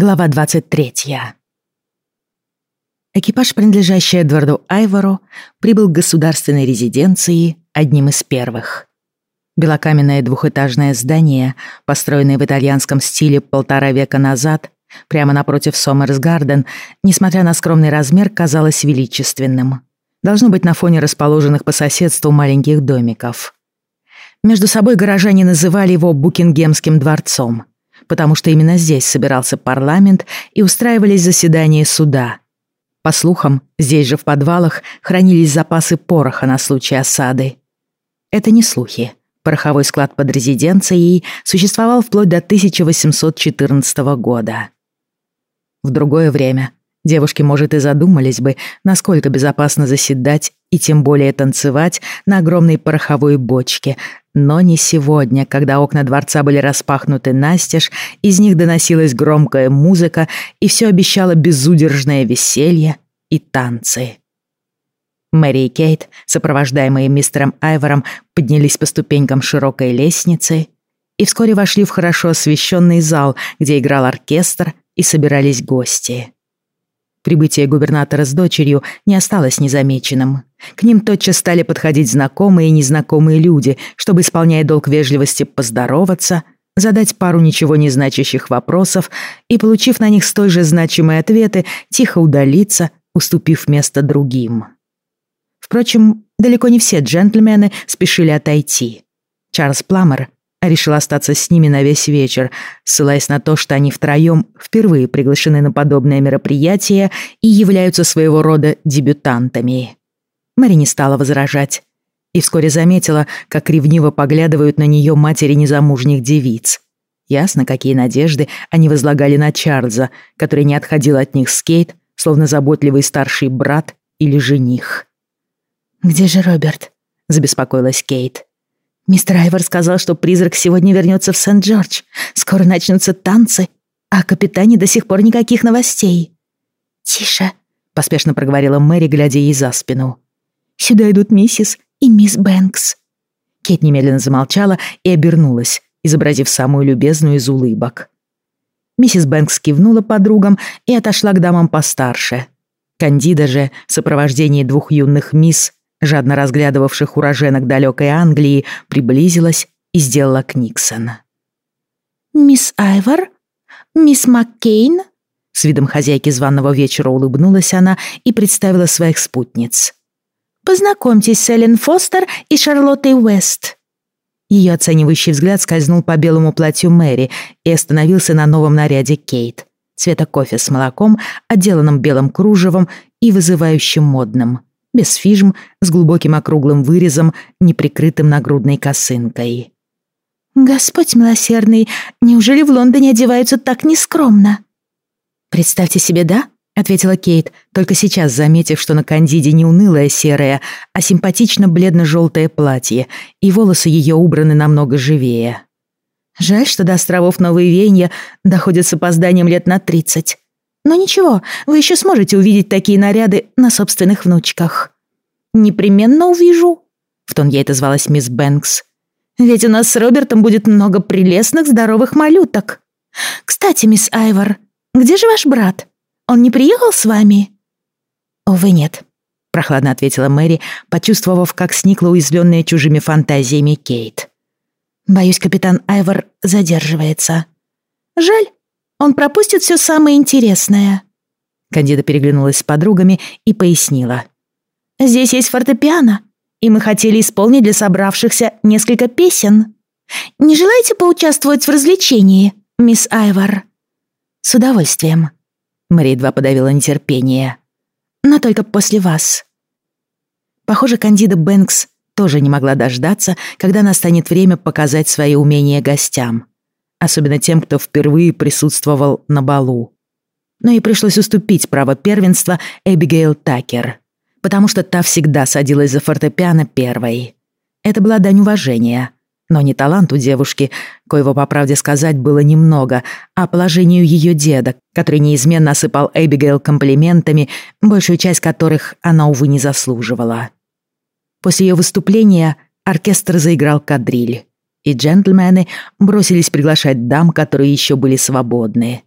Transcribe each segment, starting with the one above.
Глава 23. Экипаж, принадлежащий Эдварду Айвору, прибыл к государственной резиденции одним из первых. Белокаменное двухэтажное здание, построенное в итальянском стиле полтора века назад, прямо напротив Сомерс-Гарден, несмотря на скромный размер, казалось величественным. Должно быть на фоне расположенных по соседству маленьких домиков. Между собой горожане называли его Букингемским дворцом — потому что именно здесь собирался парламент и устраивались заседания суда. По слухам, здесь же в подвалах хранились запасы пороха на случай осады. Это не слухи. Пороховой склад под резиденцией существовал вплоть до 1814 года. В другое время девушки, может, и задумались бы, насколько безопасно заседать и тем более танцевать на огромной пороховой бочке, но не сегодня, когда окна дворца были распахнуты настежь, из них доносилась громкая музыка, и все обещало безудержное веселье и танцы. Мэри и Кейт, сопровождаемые мистером Айвором, поднялись по ступенькам широкой лестницы и вскоре вошли в хорошо освещенный зал, где играл оркестр и собирались гости. Прибытие губернатора с дочерью не осталось незамеченным. К ним тотчас стали подходить знакомые и незнакомые люди, чтобы, исполняя долг вежливости, поздороваться, задать пару ничего не значащих вопросов и, получив на них столь же значимые ответы, тихо удалиться, уступив место другим. Впрочем, далеко не все джентльмены спешили отойти. Чарльз Пламер решил остаться с ними на весь вечер, ссылаясь на то, что они втроем впервые приглашены на подобное мероприятие и являются своего рода дебютантами. Мэри не стала возражать и вскоре заметила, как ревниво поглядывают на нее матери незамужних девиц. Ясно, какие надежды они возлагали на Чарльза, который не отходил от них с Кейт, словно заботливый старший брат или жених. «Где же Роберт?» — забеспокоилась Кейт. Мистер Айвор сказал, что призрак сегодня вернется в Сент-Джордж. Скоро начнутся танцы, а о капитане до сих пор никаких новостей. «Тише», — поспешно проговорила Мэри, глядя ей за спину. «Сюда идут миссис и мисс Бэнкс». Кейт немедленно замолчала и обернулась, изобразив самую любезную из улыбок. Миссис Бэнкс кивнула подругам и отошла к дамам постарше. Кандида же, в сопровождении двух юных мисс, жадно разглядывавших уроженок далекой Англии, приблизилась и сделала Книксон. «Мисс Айвор? Мисс Маккейн?» С видом хозяйки званого вечера улыбнулась она и представила своих спутниц. «Познакомьтесь с Эллен Фостер и Шарлоттой Уэст». Ее оценивающий взгляд скользнул по белому платью Мэри и остановился на новом наряде Кейт, цвета кофе с молоком, отделанным белым кружевом и вызывающим модным без фижм, с глубоким округлым вырезом, неприкрытым нагрудной косынкой. «Господь милосердный, неужели в Лондоне одеваются так нескромно?» «Представьте себе, да?» — ответила Кейт, только сейчас заметив, что на Кандиде не унылое серое, а симпатично бледно-желтое платье, и волосы ее убраны намного живее. «Жаль, что до островов Новые Венья доходят с опозданием лет на тридцать. Но ничего, вы еще сможете увидеть такие наряды на собственных внучках». «Непременно увижу», — в тон ей отозвалась мисс Бэнкс. «Ведь у нас с Робертом будет много прелестных здоровых малюток. Кстати, мисс Айвор, где же ваш брат? Он не приехал с вами?» «Увы, нет», — прохладно ответила Мэри, почувствовав, как сникла уязвленная чужими фантазиями Кейт. «Боюсь, капитан Айвор задерживается». «Жаль, он пропустит все самое интересное». Кандида переглянулась с подругами и пояснила. «Здесь есть фортепиано, и мы хотели исполнить для собравшихся несколько песен. Не желаете поучаствовать в развлечении, мисс Айвар?» «С удовольствием». Мэри едва подавила нетерпение. «Но только после вас». Похоже, Кандида Бэнкс тоже не могла дождаться, когда настанет время показать свои умения гостям особенно тем, кто впервые присутствовал на балу. Но и пришлось уступить право первенства Эбигейл Такер, потому что та всегда садилась за фортепиано первой. Это была дань уважения, но не таланту девушки, коего, по правде сказать, было немного, а положению ее деда, который неизменно осыпал Эбигейл комплиментами, большую часть которых она, увы, не заслуживала. После ее выступления оркестр заиграл кадриль и джентльмены бросились приглашать дам, которые еще были свободны.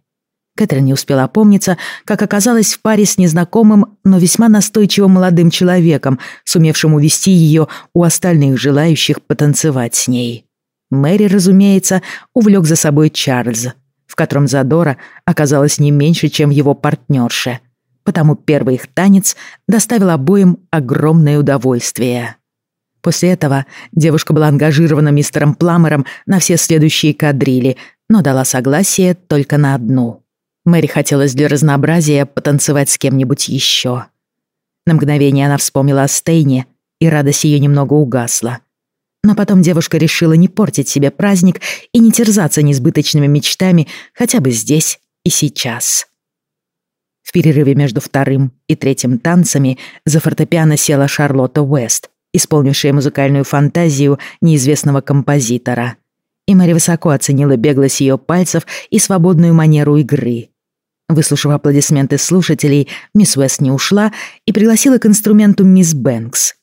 Кэтрин не успела опомниться, как оказалась в паре с незнакомым, но весьма настойчивым молодым человеком, сумевшим увести ее у остальных желающих потанцевать с ней. Мэри, разумеется, увлек за собой Чарльза, в котором задора оказалось не меньше, чем его партнерша. Потому первый их танец доставил обоим огромное удовольствие. После этого девушка была ангажирована мистером Пламером на все следующие кадрили, но дала согласие только на одну. Мэри хотелось для разнообразия потанцевать с кем-нибудь еще. На мгновение она вспомнила о Стейне, и радость ее немного угасла. Но потом девушка решила не портить себе праздник и не терзаться несбыточными мечтами хотя бы здесь и сейчас. В перерыве между вторым и третьим танцами за фортепиано села Шарлотта Уэст, исполнившая музыкальную фантазию неизвестного композитора. И Мэри высоко оценила беглость ее пальцев и свободную манеру игры. Выслушав аплодисменты слушателей, мисс Уэст не ушла и пригласила к инструменту мисс Бэнкс,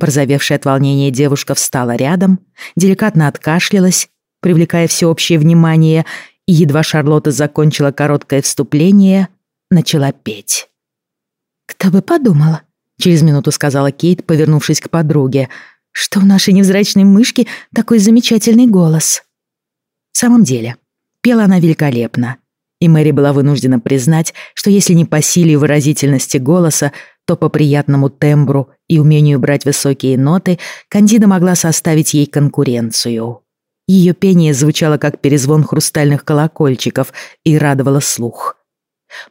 Порозовевшая от волнения девушка встала рядом, деликатно откашлялась, привлекая всеобщее внимание, и едва Шарлотта закончила короткое вступление, начала петь. «Кто бы подумала», — через минуту сказала Кейт, повернувшись к подруге, «что у нашей невзрачной мышки такой замечательный голос». В самом деле, пела она великолепно, и Мэри была вынуждена признать, что если не по силе и выразительности голоса, то по приятному тембру и умению брать высокие ноты Кандида могла составить ей конкуренцию. Ее пение звучало как перезвон хрустальных колокольчиков и радовало слух.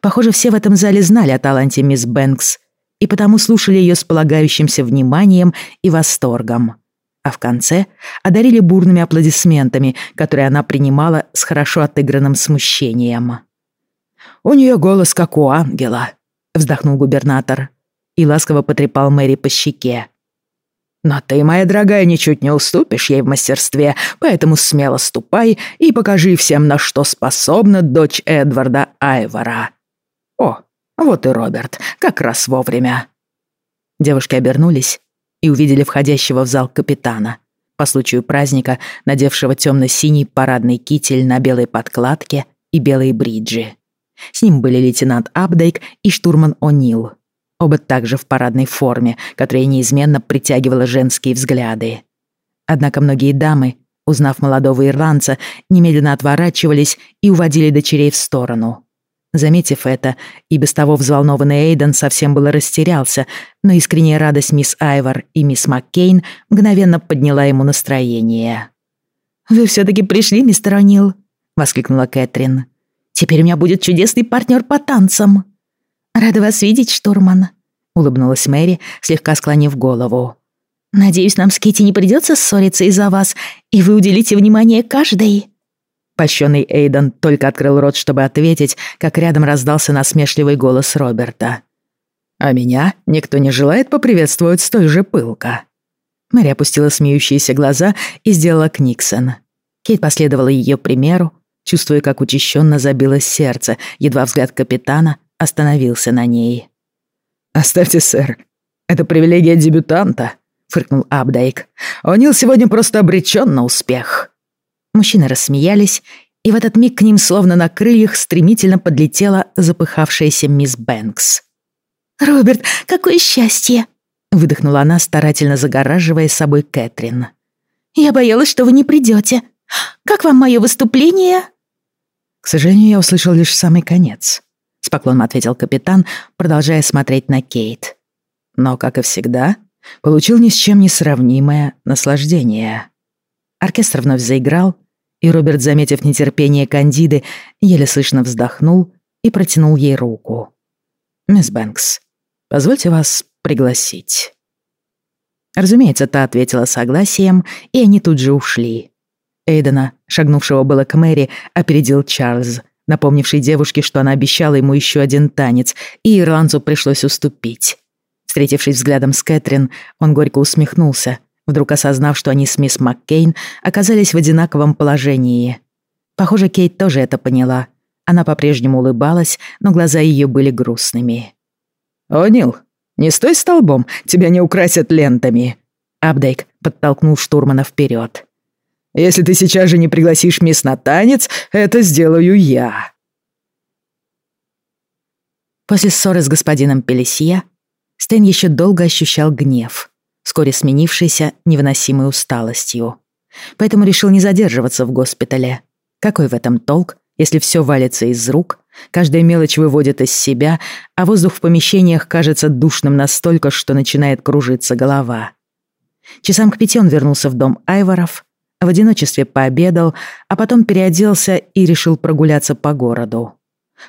Похоже, все в этом зале знали о таланте мисс Бэнкс и потому слушали ее с полагающимся вниманием и восторгом. А в конце одарили бурными аплодисментами, которые она принимала с хорошо отыгранным смущением. «У нее голос как у ангела», — вздохнул губернатор и ласково потрепал Мэри по щеке. «Но ты, моя дорогая, ничуть не уступишь ей в мастерстве, поэтому смело ступай и покажи всем, на что способна дочь Эдварда Айвора. О, вот и Роберт, как раз вовремя». Девушки обернулись и увидели входящего в зал капитана, по случаю праздника, надевшего темно-синий парадный китель на белой подкладке и белые бриджи. С ним были лейтенант Абдейк и штурман О'Нил. Оба также в парадной форме, которая неизменно притягивала женские взгляды. Однако многие дамы, узнав молодого ирландца, немедленно отворачивались и уводили дочерей в сторону. Заметив это, и без того взволнованный Эйден совсем было растерялся, но искренняя радость мисс Айвор и мисс Маккейн мгновенно подняла ему настроение. «Вы все-таки пришли, мистер О'Нил?» — воскликнула Кэтрин. «Теперь у меня будет чудесный партнер по танцам». «Рада вас видеть, штурман», — улыбнулась Мэри, слегка склонив голову. «Надеюсь, нам с Кити не придется ссориться из-за вас, и вы уделите внимание каждой». Польщенный Эйден только открыл рот, чтобы ответить, как рядом раздался насмешливый голос Роберта. «А меня никто не желает поприветствовать столь же пылко». Мэри опустила смеющиеся глаза и сделала книксон. Кейт последовала ее примеру, чувствуя, как учащенно забилось сердце, едва взгляд капитана остановился на ней. «Оставьте, сэр. Это привилегия дебютанта», — фыркнул Абдайк. «О'Нил сегодня просто обречен на успех». Мужчины рассмеялись, и в этот миг к ним словно на крыльях стремительно подлетела запыхавшаяся мисс Бэнкс. «Роберт, какое счастье!» — выдохнула она, старательно загораживая собой Кэтрин. «Я боялась, что вы не придете. Как вам мое выступление?» «К сожалению, я услышал лишь самый конец», — с поклоном ответил капитан, продолжая смотреть на Кейт. «Но, как и всегда, получил ни с чем не сравнимое наслаждение». Оркестр вновь заиграл, и Роберт, заметив нетерпение Кандиды, еле слышно вздохнул и протянул ей руку. «Мисс Бэнкс, позвольте вас пригласить». Разумеется, та ответила согласием, и они тут же ушли. Эйдена, шагнувшего было к Мэри, опередил Чарльз, напомнивший девушке, что она обещала ему еще один танец, и ирландцу пришлось уступить. Встретившись взглядом с Кэтрин, он горько усмехнулся, вдруг осознав, что они с мисс Маккейн оказались в одинаковом положении. Похоже, Кейт тоже это поняла. Она по-прежнему улыбалась, но глаза ее были грустными. «О, Нил, не стой столбом, тебя не украсят лентами!» Абдейк подтолкнул штурмана вперед. Если ты сейчас же не пригласишь мисс на танец, это сделаю я». После ссоры с господином Пелесье Стэн еще долго ощущал гнев, вскоре сменившийся невыносимой усталостью. Поэтому решил не задерживаться в госпитале. Какой в этом толк, если все валится из рук, каждая мелочь выводит из себя, а воздух в помещениях кажется душным настолько, что начинает кружиться голова. Часам к пяти он вернулся в дом Айворов, в одиночестве пообедал, а потом переоделся и решил прогуляться по городу.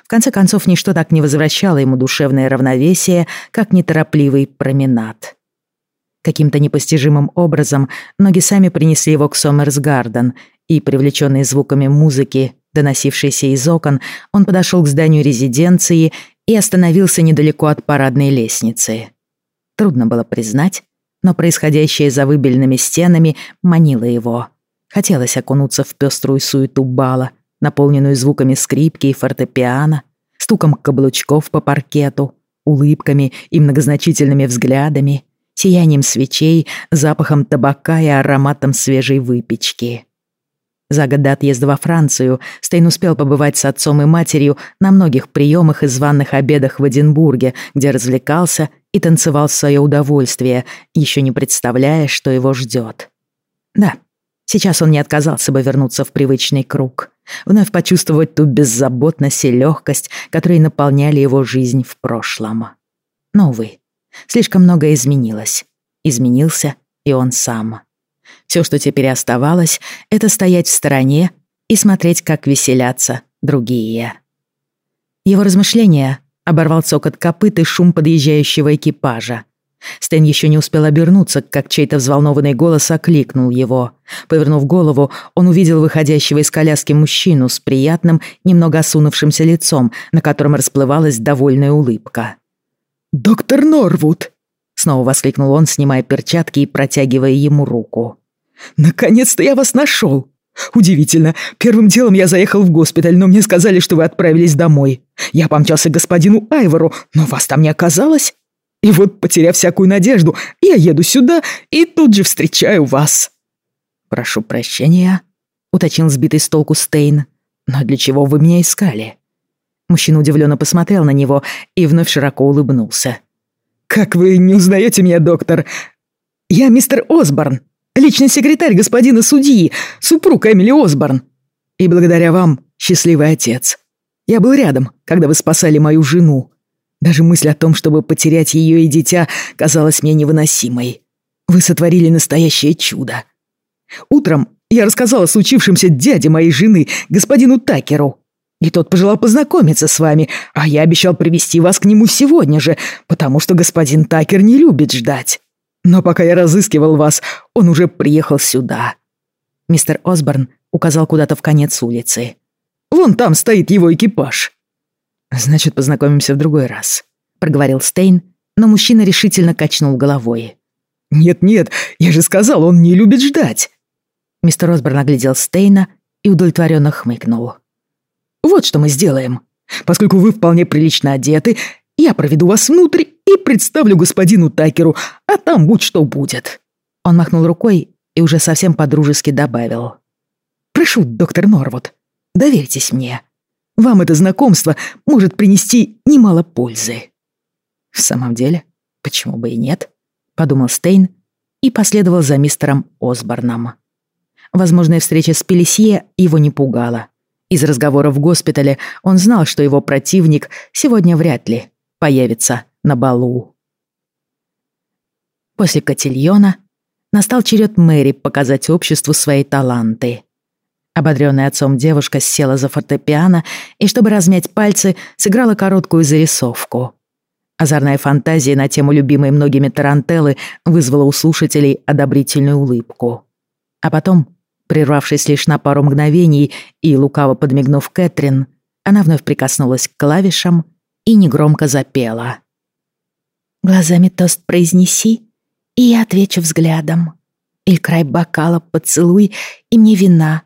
В конце концов, ничто так не возвращало ему душевное равновесие, как неторопливый променад. Каким-то непостижимым образом ноги сами принесли его к Сомерсгарден, и, привлеченный звуками музыки, доносившейся из окон, он подошел к зданию резиденции и остановился недалеко от парадной лестницы. Трудно было признать, но происходящее за выбельными стенами манило его. Хотелось окунуться в пеструю суету бала — наполненную звуками скрипки и фортепиано, стуком каблучков по паркету, улыбками и многозначительными взглядами, сиянием свечей, запахом табака и ароматом свежей выпечки. За год до отъезда во Францию Стейн успел побывать с отцом и матерью на многих приемах и званных обедах в Эдинбурге, где развлекался и танцевал в свое удовольствие, еще не представляя, что его ждет. Да, сейчас он не отказался бы вернуться в привычный круг вновь почувствовать ту беззаботность и легкость, которые наполняли его жизнь в прошлом. Но, увы, слишком многое изменилось. Изменился и он сам. Все, что теперь оставалось, это стоять в стороне и смотреть, как веселятся другие. Его размышления оборвал цокот копыт и шум подъезжающего экипажа. Стэн еще не успел обернуться, как чей-то взволнованный голос окликнул его. Повернув голову, он увидел выходящего из коляски мужчину с приятным, немного осунувшимся лицом, на котором расплывалась довольная улыбка. «Доктор Норвуд!» — снова воскликнул он, снимая перчатки и протягивая ему руку. «Наконец-то я вас нашел! Удивительно, первым делом я заехал в госпиталь, но мне сказали, что вы отправились домой. Я помчался к господину Айвору, но вас там не оказалось. И вот, потеряв всякую надежду, я еду сюда и тут же встречаю вас». «Прошу прощения», — уточнил сбитый с толку Стейн. «Но для чего вы меня искали?» Мужчина удивленно посмотрел на него и вновь широко улыбнулся. «Как вы не узнаете меня, доктор? Я мистер Осборн, личный секретарь господина судьи, супруг Эмили Осборн. И благодаря вам, счастливый отец. Я был рядом, когда вы спасали мою жену. Даже мысль о том, чтобы потерять ее и дитя, казалась мне невыносимой. Вы сотворили настоящее чудо. Утром я рассказал о случившемся дяде моей жены, господину Такеру. И тот пожелал познакомиться с вами, а я обещал привести вас к нему сегодня же, потому что господин Такер не любит ждать. Но пока я разыскивал вас, он уже приехал сюда». Мистер Осборн указал куда-то в конец улицы. «Вон там стоит его экипаж». «Значит, познакомимся в другой раз», — проговорил Стейн, но мужчина решительно качнул головой. «Нет-нет, я же сказал, он не любит ждать». Мистер Осборн оглядел Стейна и удовлетворенно хмыкнул. «Вот что мы сделаем. Поскольку вы вполне прилично одеты, я проведу вас внутрь и представлю господину Такеру, а там будь что будет». Он махнул рукой и уже совсем подружески добавил. «Прошу, доктор Норвуд, доверьтесь мне. Вам это знакомство может принести немало пользы». «В самом деле, почему бы и нет?» — подумал Стейн и последовал за мистером Осборном. Возможная встреча с Пелесье его не пугала. Из разговора в госпитале он знал, что его противник сегодня вряд ли появится на балу. После котельона настал черед Мэри показать обществу свои таланты. Ободрённая отцом девушка села за фортепиано и, чтобы размять пальцы, сыграла короткую зарисовку. Озорная фантазия на тему любимой многими тарантеллы вызвала у слушателей одобрительную улыбку. А потом, прервавшись лишь на пару мгновений и лукаво подмигнув Кэтрин, она вновь прикоснулась к клавишам и негромко запела. «Глазами тост произнеси, и я отвечу взглядом. Или край бокала поцелуй, и мне вина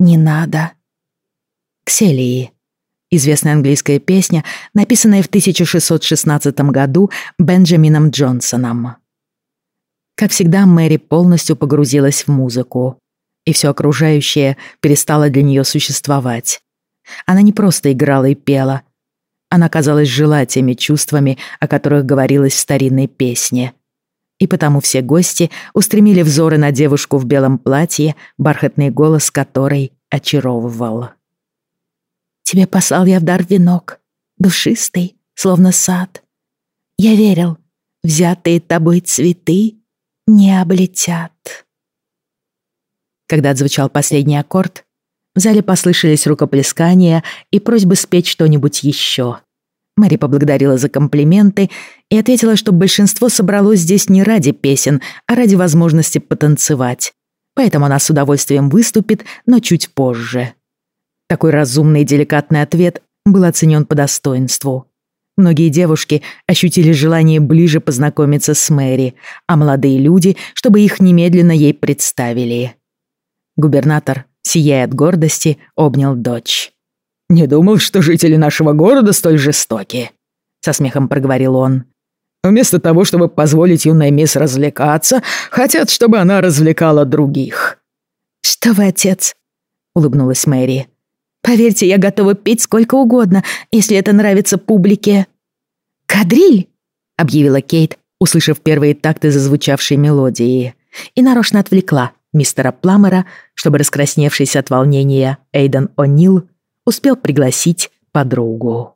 не надо. Кселии. Известная английская песня, написанная в 1616 году Бенджамином Джонсоном. Как всегда, Мэри полностью погрузилась в музыку, и все окружающее перестало для нее существовать. Она не просто играла и пела. Она, казалось, жила теми чувствами, о которых говорилось в старинной песне. И потому все гости устремили взоры на девушку в белом платье, бархатный голос которой очаровывал. «Тебе послал я в дар венок, душистый, словно сад. Я верил, взятые тобой цветы не облетят». Когда отзвучал последний аккорд, в зале послышались рукоплескания и просьбы спеть что-нибудь еще. Мэри поблагодарила за комплименты и ответила, что большинство собралось здесь не ради песен, а ради возможности потанцевать. Поэтому она с удовольствием выступит, но чуть позже. Такой разумный и деликатный ответ был оценен по достоинству. Многие девушки ощутили желание ближе познакомиться с Мэри, а молодые люди, чтобы их немедленно ей представили. Губернатор сияя от гордости, обнял дочь. «Не думал, что жители нашего города столь жестоки», — со смехом проговорил он. «Вместо того, чтобы позволить юной мисс развлекаться, хотят, чтобы она развлекала других». «Что вы, отец?» — улыбнулась Мэри. «Поверьте, я готова петь сколько угодно, если это нравится публике». «Кадриль!» — объявила Кейт, услышав первые такты зазвучавшей мелодии, и нарочно отвлекла мистера Пламера, чтобы раскрасневшийся от волнения Эйден О'Нил успел пригласить подругу.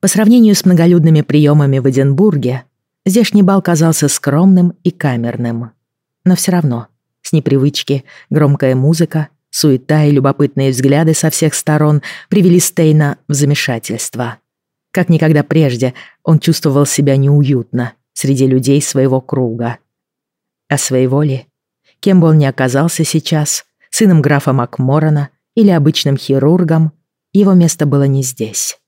По сравнению с многолюдными приемами в Эдинбурге, здешний бал казался скромным и камерным. Но все равно, с непривычки, громкая музыка, суета и любопытные взгляды со всех сторон привели Стейна в замешательство. Как никогда прежде он чувствовал себя неуютно среди людей своего круга. А своего ли? Кем бы он ни оказался сейчас, сыном графа Макморона или обычным хирургом, его место было не здесь.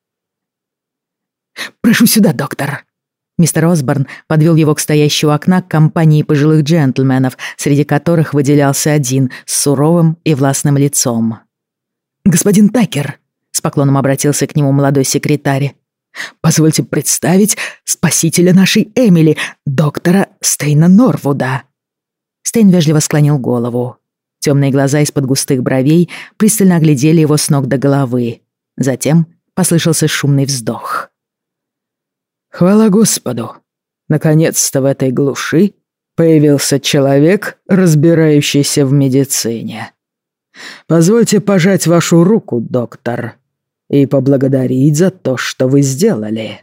«Прошу сюда, доктор!» Мистер Осборн подвел его к стоящему окна к компании пожилых джентльменов, среди которых выделялся один с суровым и властным лицом. «Господин Такер», — с поклоном обратился к нему молодой секретарь, «позвольте представить спасителя нашей Эмили, доктора Стейна Норвуда». Стейн вежливо склонил голову. Темные глаза из-под густых бровей пристально оглядели его с ног до головы. Затем послышался шумный вздох. «Хвала Господу! Наконец-то в этой глуши появился человек, разбирающийся в медицине. Позвольте пожать вашу руку, доктор, и поблагодарить за то, что вы сделали».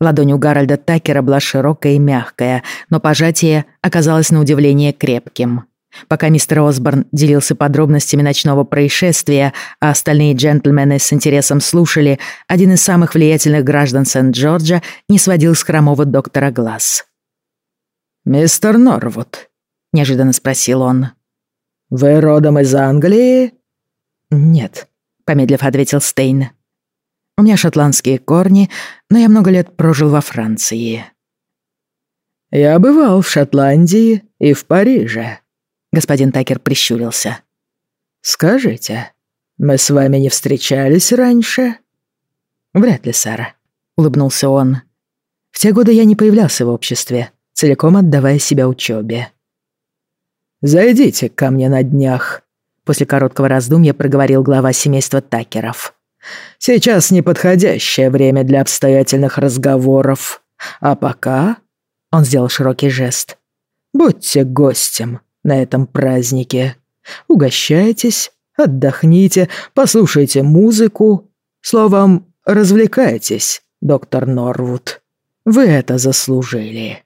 Ладонь у Гарольда Такера была широкая и мягкая, но пожатие оказалось на удивление крепким. Пока мистер Осборн делился подробностями ночного происшествия, а остальные джентльмены с интересом слушали, один из самых влиятельных граждан Сент-Джорджа не сводил с хромого доктора глаз. «Мистер Норвуд», — неожиданно спросил он, — «вы родом из Англии?» «Нет», — помедлив ответил Стейн. У меня шотландские корни, но я много лет прожил во Франции». «Я бывал в Шотландии и в Париже», — господин Такер прищурился. «Скажите, мы с вами не встречались раньше?» «Вряд ли, сэр», — улыбнулся он. «В те годы я не появлялся в обществе, целиком отдавая себя учебе». «Зайдите ко мне на днях», — после короткого раздумья проговорил глава семейства Такеров. Сейчас неподходящее время для обстоятельных разговоров. А пока...» Он сделал широкий жест. «Будьте гостем на этом празднике. Угощайтесь, отдохните, послушайте музыку. Словом, развлекайтесь, доктор Норвуд. Вы это заслужили».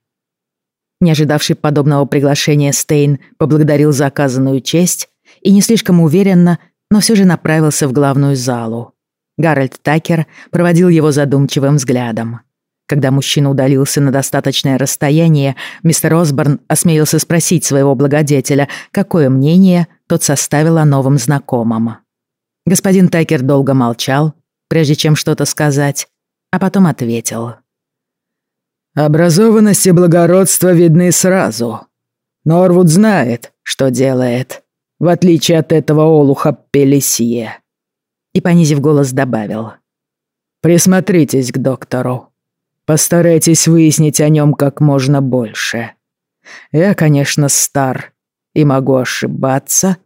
Не ожидавший подобного приглашения Стейн поблагодарил за оказанную честь и не слишком уверенно, но все же направился в главную залу. Гарольд Такер проводил его задумчивым взглядом. Когда мужчина удалился на достаточное расстояние, мистер Осборн осмелился спросить своего благодетеля, какое мнение тот составил о новом знакомом. Господин Такер долго молчал, прежде чем что-то сказать, а потом ответил. «Образованность и благородство видны сразу. Норвуд знает, что делает, в отличие от этого олуха Пелесье и, понизив голос, добавил. «Присмотритесь к доктору. Постарайтесь выяснить о нем как можно больше. Я, конечно, стар и могу ошибаться,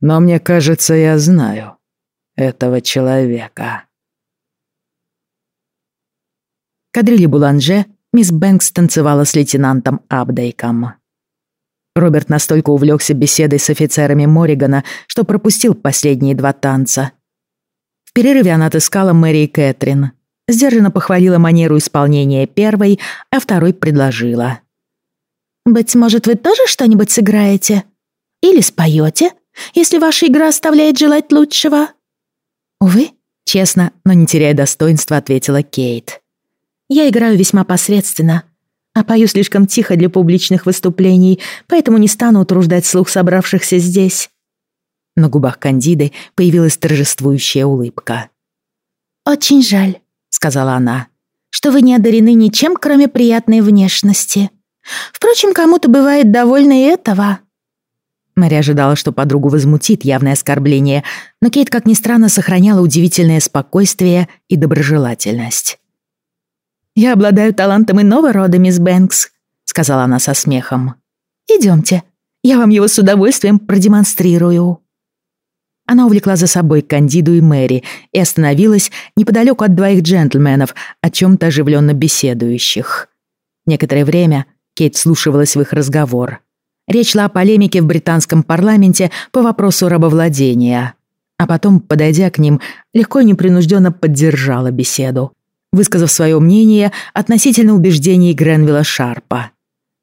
но мне кажется, я знаю, этого человека. Кадрили Буланже мисс Бэнкс танцевала с лейтенантом Абдейком. Роберт настолько увлекся беседой с офицерами Моригана, что пропустил последние два танца. В перерыве она отыскала Мэри и Кэтрин. Сдержанно похвалила манеру исполнения первой, а второй предложила. «Быть может, вы тоже что-нибудь сыграете? Или споете, если ваша игра оставляет желать лучшего?» «Увы», — честно, но не теряя достоинства, ответила Кейт. «Я играю весьма посредственно, а пою слишком тихо для публичных выступлений, поэтому не стану утруждать слух собравшихся здесь». На губах Кандиды появилась торжествующая улыбка. «Очень жаль», — сказала она, — «что вы не одарены ничем, кроме приятной внешности. Впрочем, кому-то бывает довольно и этого». Мэри ожидала, что подругу возмутит явное оскорбление, но Кейт, как ни странно, сохраняла удивительное спокойствие и доброжелательность. «Я обладаю талантом иного рода, мисс Бэнкс», — сказала она со смехом. «Идемте, я вам его с удовольствием продемонстрирую». Она увлекла за собой Кандиду и Мэри и остановилась неподалеку от двоих джентльменов, о чем-то оживленно беседующих. Некоторое время Кейт слушалась в их разговор. Речь шла о полемике в британском парламенте по вопросу рабовладения. А потом, подойдя к ним, легко и непринужденно поддержала беседу, высказав свое мнение относительно убеждений Гренвилла Шарпа.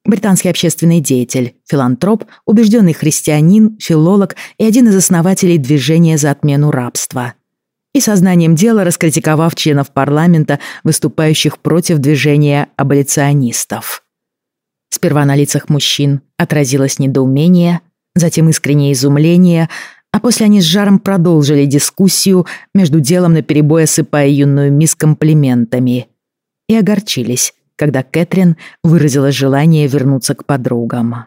Британский общественный деятель, филантроп, убежденный христианин, филолог и один из основателей движения за отмену рабства. И сознанием дела раскритиковав членов парламента, выступающих против движения аболиционистов. Сперва на лицах мужчин отразилось недоумение, затем искреннее изумление, а после они с жаром продолжили дискуссию, между делом наперебой осыпая юную мисс комплиментами. И огорчились, когда Кэтрин выразила желание вернуться к подругам.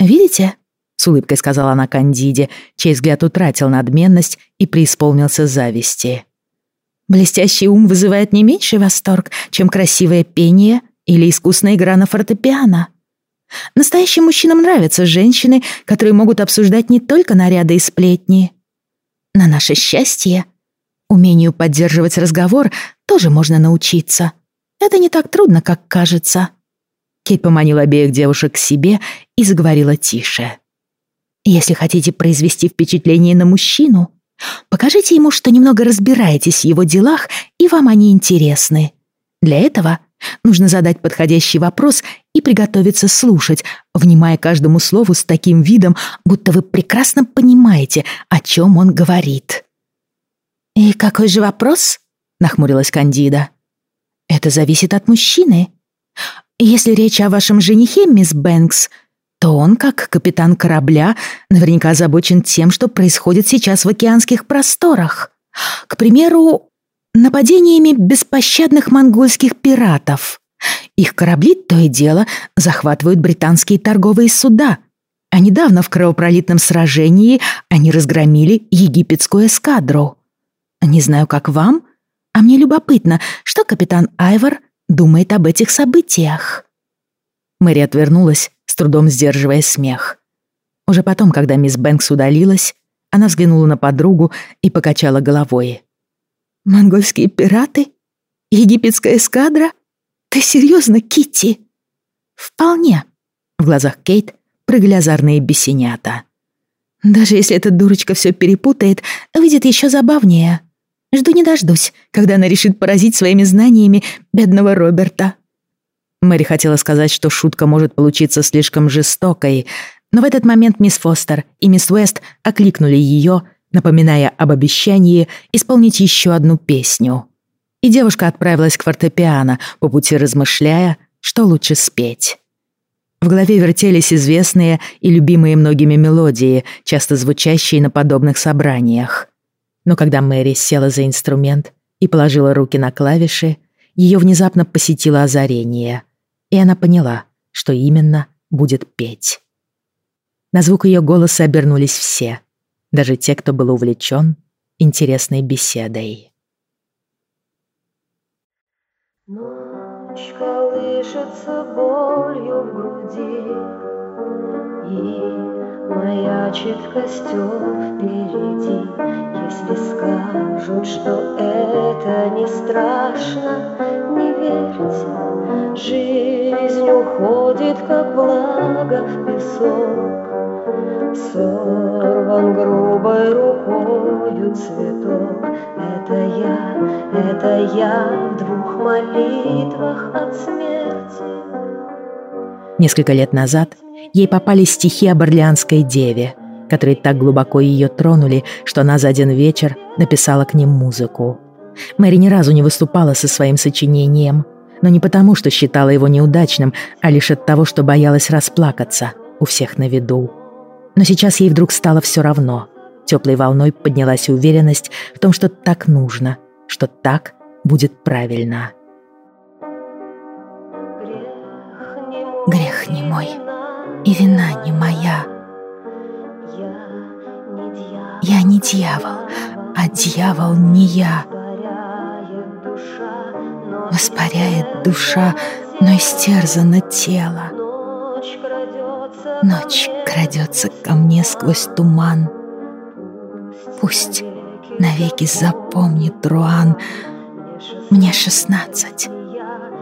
«Видите?» — с улыбкой сказала она Кандиде, чей взгляд утратил надменность и преисполнился зависти. «Блестящий ум вызывает не меньший восторг, чем красивое пение или искусная игра на фортепиано. Настоящим мужчинам нравятся женщины, которые могут обсуждать не только наряды и сплетни. На наше счастье, умению поддерживать разговор тоже можно научиться. Это не так трудно, как кажется. Кейт поманила обеих девушек к себе и заговорила тише. Если хотите произвести впечатление на мужчину, покажите ему, что немного разбираетесь в его делах и вам они интересны. Для этого Нужно задать подходящий вопрос и приготовиться слушать, внимая каждому слову с таким видом, будто вы прекрасно понимаете, о чем он говорит. «И какой же вопрос?» — нахмурилась Кандида. «Это зависит от мужчины. Если речь о вашем женихе, мисс Бэнкс, то он, как капитан корабля, наверняка озабочен тем, что происходит сейчас в океанских просторах. К примеру, нападениями беспощадных монгольских пиратов. Их корабли то и дело захватывают британские торговые суда, а недавно в кровопролитном сражении они разгромили египетскую эскадру. Не знаю, как вам, а мне любопытно, что капитан Айвор думает об этих событиях. Мэри отвернулась, с трудом сдерживая смех. Уже потом, когда мисс Бэнкс удалилась, она взглянула на подругу и покачала головой. Монгольские пираты? Египетская эскадра? Ты серьезно, Китти? Вполне. В глазах Кейт прыгали озорные бесенята. Даже если эта дурочка все перепутает, выйдет еще забавнее. Жду не дождусь, когда она решит поразить своими знаниями бедного Роберта. Мэри хотела сказать, что шутка может получиться слишком жестокой, но в этот момент мисс Фостер и мисс Уэст окликнули ее напоминая об обещании исполнить еще одну песню. И девушка отправилась к фортепиано, по пути размышляя, что лучше спеть. В голове вертелись известные и любимые многими мелодии, часто звучащие на подобных собраниях. Но когда Мэри села за инструмент и положила руки на клавиши, ее внезапно посетило озарение, и она поняла, что именно будет петь. На звук ее голоса обернулись все, даже те, кто был увлечен интересной беседой. Ночь колышется болью в груди, и Маячит костер впереди. Если скажут, что это не страшно Не верьте, жизнь уходит, как благо в песок Сорван грубой рукою цветок Это я, это я в двух молитвах от смерти Несколько лет назад ей попали стихи об Орлеанской деве, которые так глубоко ее тронули, что она за один вечер написала к ним музыку. Мэри ни разу не выступала со своим сочинением, но не потому, что считала его неудачным, а лишь от того, что боялась расплакаться у всех на виду. Но сейчас ей вдруг стало все равно. Теплой волной поднялась уверенность в том, что так нужно, что так будет правильно. Грех не мой, и вина не моя. Я не дьявол, а дьявол не я. Воспаряет душа, но истерзано тело. Ночь крадется ко мне сквозь туман. Пусть навеки запомнит Руан. Мне шестнадцать,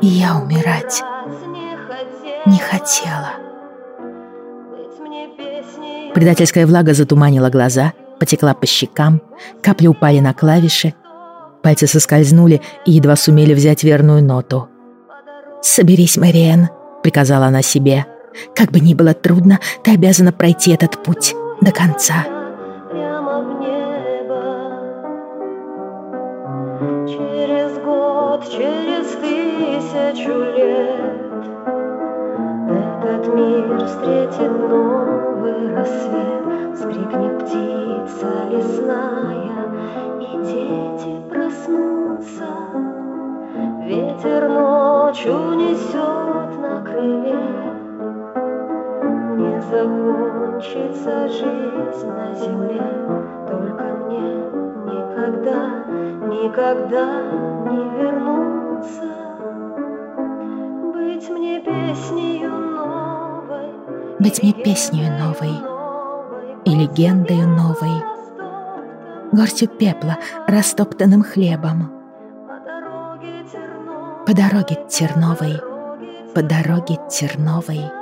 и я умирать не хотела. Предательская влага затуманила глаза, потекла по щекам, капли упали на клавиши, пальцы соскользнули и едва сумели взять верную ноту. «Соберись, Мэриэн», — приказала она себе. «Как бы ни было трудно, ты обязана пройти этот путь до конца». Через год, через тысячу лет этот мир встретит новый рассвет, Скрикнет птица лесная, и дети проснутся. Ветер ночью несет на крыле, закончится жизнь на земле, Только мне никогда, никогда не вернуться. Быть мне песнею новой, Быть мне песнею новой и легендою новой, Горстью пепла, растоптанным хлебом. По дороге терновой, по дороге терновой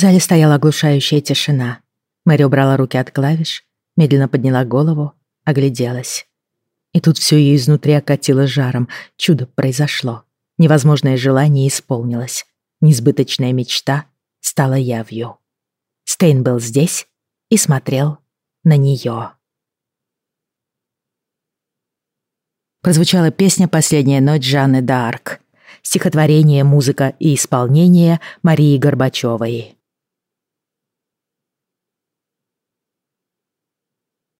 зале стояла оглушающая тишина. Мэри убрала руки от клавиш, медленно подняла голову, огляделась. И тут все ее изнутри окатило жаром. Чудо произошло. Невозможное желание исполнилось. Несбыточная мечта стала явью. Стейн был здесь и смотрел на нее. Прозвучала песня «Последняя ночь» Жанны Д'Арк. Стихотворение, музыка и исполнение Марии Горбачевой.